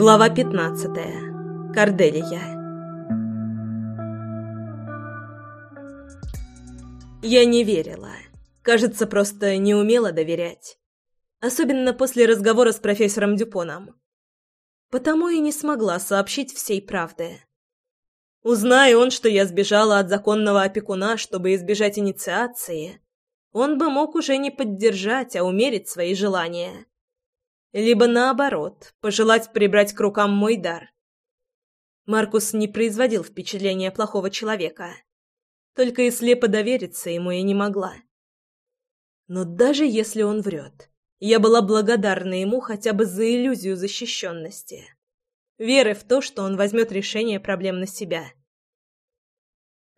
Глава 15. Корделия. Я не верила. Кажется, просто не умела доверять. Особенно после разговора с профессором Дюпоном. Потому и не смогла сообщить всей правды. Узнай он, что я сбежала от законного опекуна, чтобы избежать инициации, он бы мог уже не поддержать, а умерить свои желания. Либо наоборот, пожелать прибрать к рукам мой дар. Маркус не производил впечатления плохого человека. Только и слепо довериться ему я не могла. Но даже если он врет, я была благодарна ему хотя бы за иллюзию защищенности. Веры в то, что он возьмет решение проблем на себя.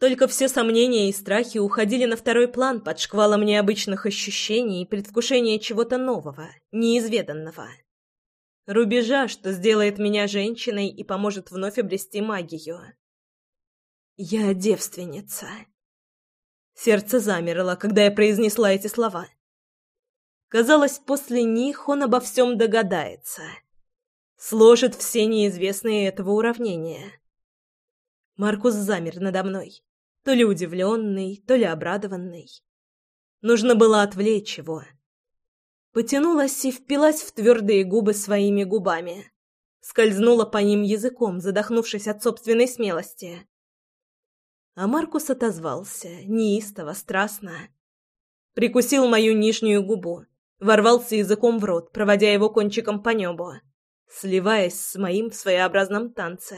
Только все сомнения и страхи уходили на второй план под шквалом необычных ощущений и предвкушения чего-то нового, неизведанного. Рубежа, что сделает меня женщиной и поможет вновь обрести магию. Я девственница. Сердце замерло, когда я произнесла эти слова. Казалось, после них он обо всем догадается. Сложит все неизвестные этого уравнения. Маркус замер надо мной то ли удивленный, то ли обрадованный. Нужно было отвлечь его. Потянулась и впилась в твердые губы своими губами. Скользнула по ним языком, задохнувшись от собственной смелости. А Маркус отозвался, неистово, страстно. Прикусил мою нижнюю губу, ворвался языком в рот, проводя его кончиком по небу, сливаясь с моим в своеобразном танце.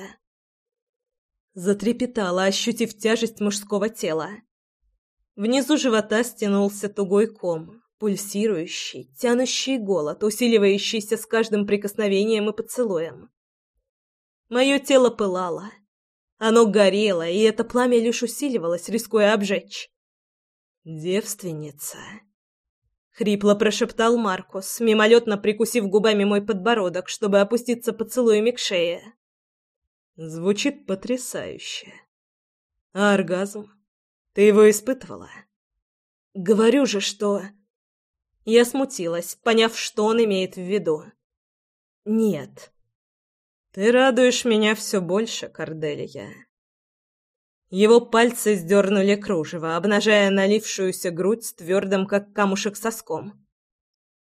Затрепетала, ощутив тяжесть мужского тела. Внизу живота стянулся тугой ком, пульсирующий, тянущий голод, усиливающийся с каждым прикосновением и поцелуем. Мое тело пылало. Оно горело, и это пламя лишь усиливалось, рискуя обжечь. «Девственница», — хрипло прошептал Маркус, мимолетно прикусив губами мой подбородок, чтобы опуститься поцелуями к шее. Звучит потрясающе. А оргазм? Ты его испытывала? Говорю же, что... Я смутилась, поняв, что он имеет в виду. Нет. Ты радуешь меня все больше, Корделия. Его пальцы сдернули кружево, обнажая налившуюся грудь с твердым, как камушек, соском.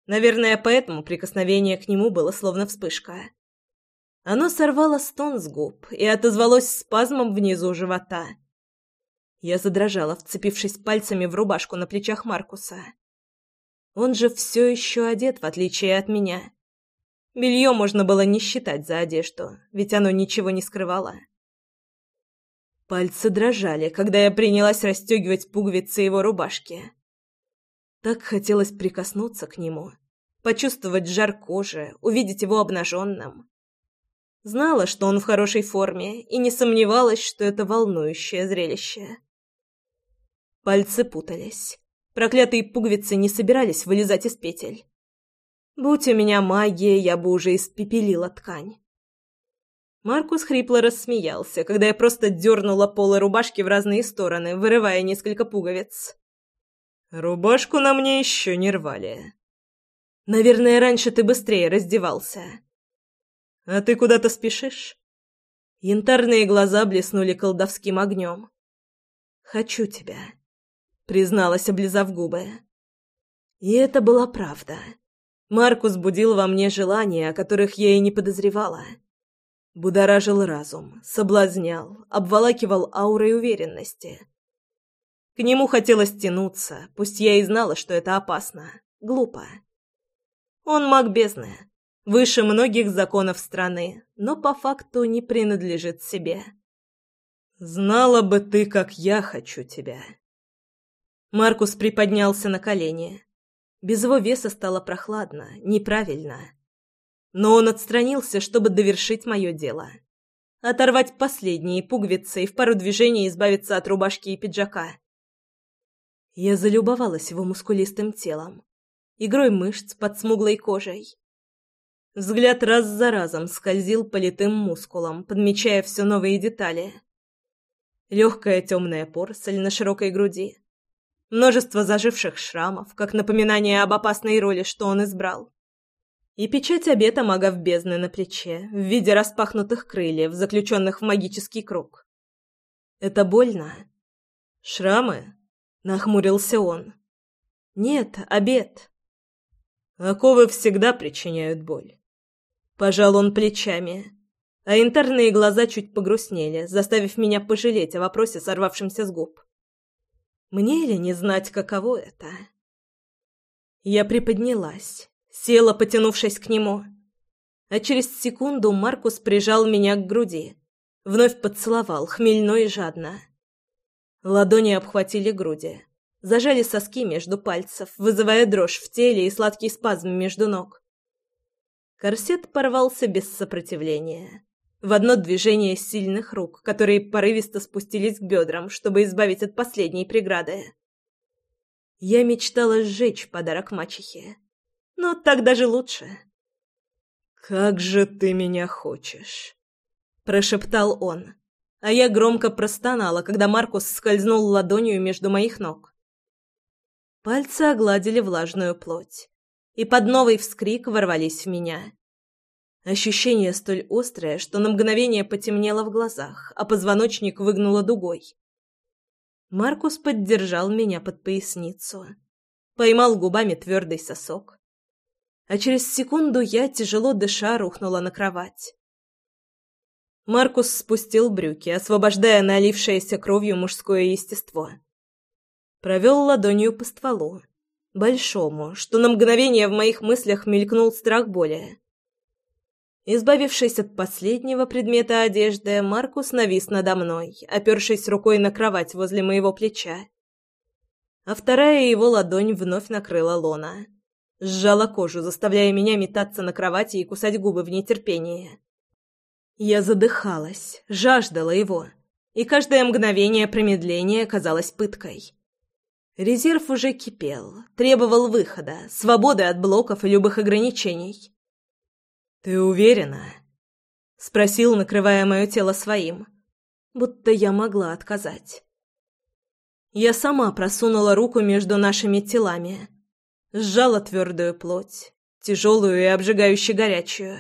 Наверное, поэтому прикосновение к нему было словно вспышка. Оно сорвало стон с губ и отозвалось спазмом внизу живота. Я задрожала, вцепившись пальцами в рубашку на плечах Маркуса. Он же все еще одет, в отличие от меня. Белье можно было не считать за одежду, ведь оно ничего не скрывало. Пальцы дрожали, когда я принялась расстегивать пуговицы его рубашки. Так хотелось прикоснуться к нему, почувствовать жар кожи, увидеть его обнаженным. Знала, что он в хорошей форме, и не сомневалась, что это волнующее зрелище. Пальцы путались. Проклятые пуговицы не собирались вылезать из петель. Будь у меня магия, я бы уже испепелила ткань. Маркус хрипло рассмеялся, когда я просто дернула полы рубашки в разные стороны, вырывая несколько пуговиц. «Рубашку на мне еще не рвали». «Наверное, раньше ты быстрее раздевался». «А ты куда-то спешишь?» Янтарные глаза блеснули колдовским огнем. «Хочу тебя», — призналась, облизав губы. И это была правда. Маркус будил во мне желания, о которых я и не подозревала. Будоражил разум, соблазнял, обволакивал аурой уверенности. К нему хотелось тянуться, пусть я и знала, что это опасно, глупо. Он маг бездны, выше многих законов страны, но по факту не принадлежит себе. Знала бы ты, как я хочу тебя. Маркус приподнялся на колени. Без его веса стало прохладно, неправильно. Но он отстранился, чтобы довершить мое дело. Оторвать последние пуговицы и в пару движений избавиться от рубашки и пиджака. Я залюбовалась его мускулистым телом, игрой мышц под смуглой кожей, Взгляд раз за разом скользил по литым мускулам, подмечая все новые детали. Легкая темная порсель на широкой груди. Множество заживших шрамов, как напоминание об опасной роли, что он избрал. И печать обета магов бездны на плече, в виде распахнутых крыльев, заключенных в магический круг. «Это больно?» «Шрамы?» — нахмурился он. «Нет, обед». «Оковы всегда причиняют боль». Пожал он плечами, а интерные глаза чуть погрустнели, заставив меня пожалеть о вопросе, сорвавшемся с губ. Мне ли не знать, каково это? Я приподнялась, села, потянувшись к нему. А через секунду Маркус прижал меня к груди, вновь поцеловал, хмельно и жадно. Ладони обхватили груди, зажали соски между пальцев, вызывая дрожь в теле и сладкий спазм между ног. Корсет порвался без сопротивления в одно движение сильных рук, которые порывисто спустились к бедрам, чтобы избавить от последней преграды. Я мечтала сжечь подарок мачехе, но так даже лучше. «Как же ты меня хочешь!» — прошептал он, а я громко простонала, когда Маркус скользнул ладонью между моих ног. Пальцы огладили влажную плоть, и под новый вскрик ворвались в меня. Ощущение столь острое, что на мгновение потемнело в глазах, а позвоночник выгнуло дугой. Маркус поддержал меня под поясницу. Поймал губами твердый сосок. А через секунду я, тяжело дыша, рухнула на кровать. Маркус спустил брюки, освобождая налившееся кровью мужское естество. Провел ладонью по стволу, большому, что на мгновение в моих мыслях мелькнул страх боли. Избавившись от последнего предмета одежды, Маркус навис надо мной, опершись рукой на кровать возле моего плеча. А вторая его ладонь вновь накрыла лона. Сжала кожу, заставляя меня метаться на кровати и кусать губы в нетерпении. Я задыхалась, жаждала его, и каждое мгновение промедления казалось пыткой. Резерв уже кипел, требовал выхода, свободы от блоков и любых ограничений. «Ты уверена?» — спросил, накрывая мое тело своим, будто я могла отказать. Я сама просунула руку между нашими телами, сжала твердую плоть, тяжелую и обжигающе горячую.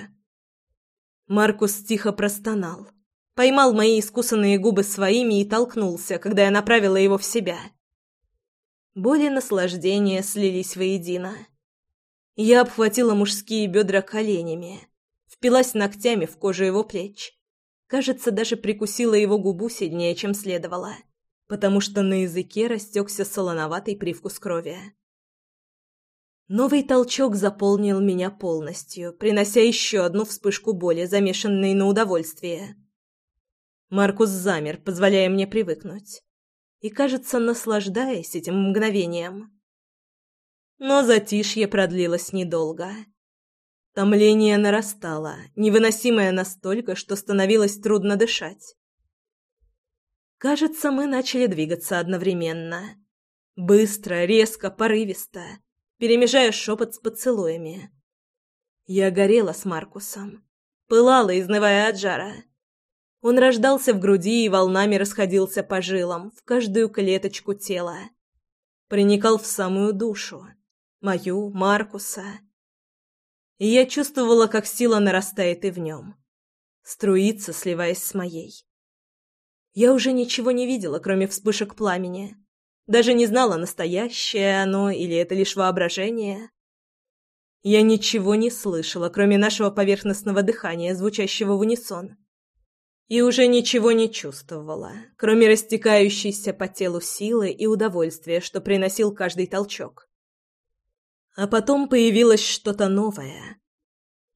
Маркус тихо простонал, поймал мои искусанные губы своими и толкнулся, когда я направила его в себя. Боль и наслаждение слились воедино. Я обхватила мужские бедра коленями, впилась ногтями в кожу его плеч. Кажется, даже прикусила его губу сильнее, чем следовало, потому что на языке растекся солоноватый привкус крови. Новый толчок заполнил меня полностью, принося еще одну вспышку боли, замешанной на удовольствие. Маркус замер, позволяя мне привыкнуть, и, кажется, наслаждаясь этим мгновением. Но затишье продлилось недолго. Томление нарастало, невыносимое настолько, что становилось трудно дышать. Кажется, мы начали двигаться одновременно. Быстро, резко, порывисто, перемежая шепот с поцелуями. Я горела с Маркусом, пылала, изнывая от жара. Он рождался в груди и волнами расходился по жилам, в каждую клеточку тела. Проникал в самую душу. Мою, Маркуса и я чувствовала, как сила нарастает и в нем. Струится, сливаясь с моей. Я уже ничего не видела, кроме вспышек пламени. Даже не знала, настоящее оно или это лишь воображение. Я ничего не слышала, кроме нашего поверхностного дыхания, звучащего в унисон. И уже ничего не чувствовала, кроме растекающейся по телу силы и удовольствия, что приносил каждый толчок. А потом появилось что-то новое.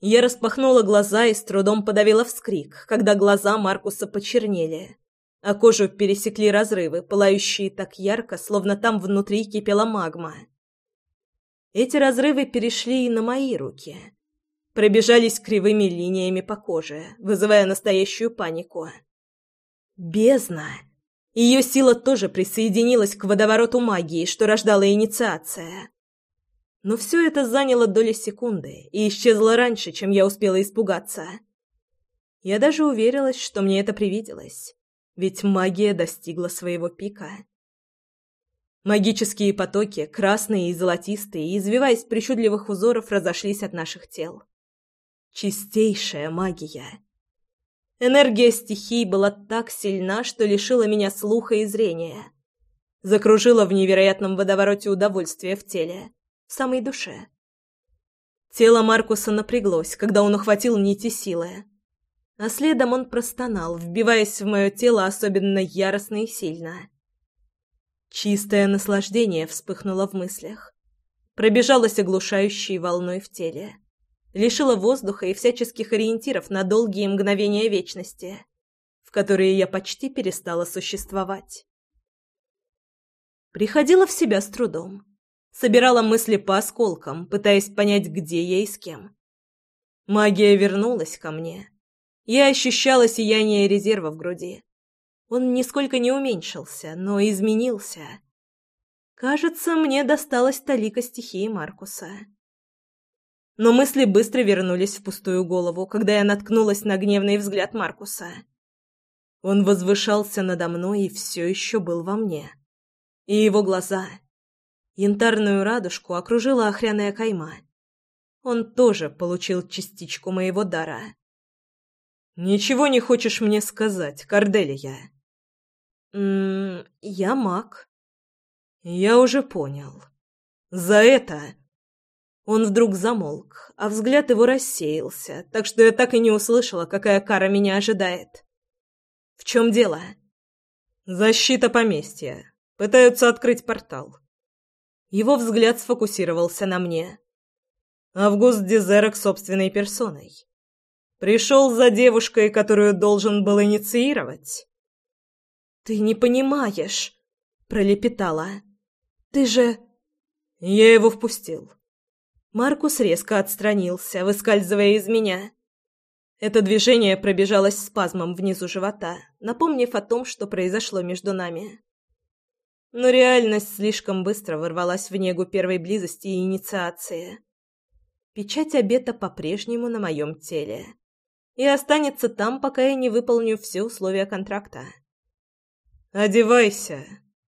Я распахнула глаза и с трудом подавила вскрик, когда глаза Маркуса почернели, а кожу пересекли разрывы, пылающие так ярко, словно там внутри кипела магма. Эти разрывы перешли и на мои руки. Пробежались кривыми линиями по коже, вызывая настоящую панику. Бездна! Ее сила тоже присоединилась к водовороту магии, что рождала инициация. Но все это заняло доли секунды и исчезло раньше, чем я успела испугаться. Я даже уверилась, что мне это привиделось, ведь магия достигла своего пика. Магические потоки, красные и золотистые, извиваясь причудливых узоров, разошлись от наших тел. Чистейшая магия. Энергия стихий была так сильна, что лишила меня слуха и зрения. Закружила в невероятном водовороте удовольствия в теле, в самой душе. Тело Маркуса напряглось, когда он ухватил нити силы. А следом он простонал, вбиваясь в мое тело особенно яростно и сильно. Чистое наслаждение вспыхнуло в мыслях. Пробежалось оглушающей волной в теле. Лишило воздуха и всяческих ориентиров на долгие мгновения вечности, в которые я почти перестала существовать. Приходила в себя с трудом. Собирала мысли по осколкам, пытаясь понять, где я и с кем. Магия вернулась ко мне. Я ощущала сияние резерва в груди. Он нисколько не уменьшился, но изменился. Кажется, мне досталась талика стихии Маркуса. Но мысли быстро вернулись в пустую голову, когда я наткнулась на гневный взгляд Маркуса. Он возвышался надо мной и все еще был во мне. И его глаза... Янтарную радужку окружила охряная кайма. Он тоже получил частичку моего дара. «Ничего не хочешь мне сказать, Корделия?» «М я маг». «Я уже понял. За это...» Он вдруг замолк, а взгляд его рассеялся, так что я так и не услышала, какая кара меня ожидает. «В чем дело?» «Защита поместья. Пытаются открыть портал». Его взгляд сфокусировался на мне. Август Дезерок собственной персоной. Пришел за девушкой, которую должен был инициировать. «Ты не понимаешь», — пролепетала. «Ты же...» Я его впустил. Маркус резко отстранился, выскальзывая из меня. Это движение пробежалось спазмом внизу живота, напомнив о том, что произошло между нами. Но реальность слишком быстро ворвалась в негу первой близости и инициации. Печать обета по-прежнему на моем теле. И останется там, пока я не выполню все условия контракта. «Одевайся!»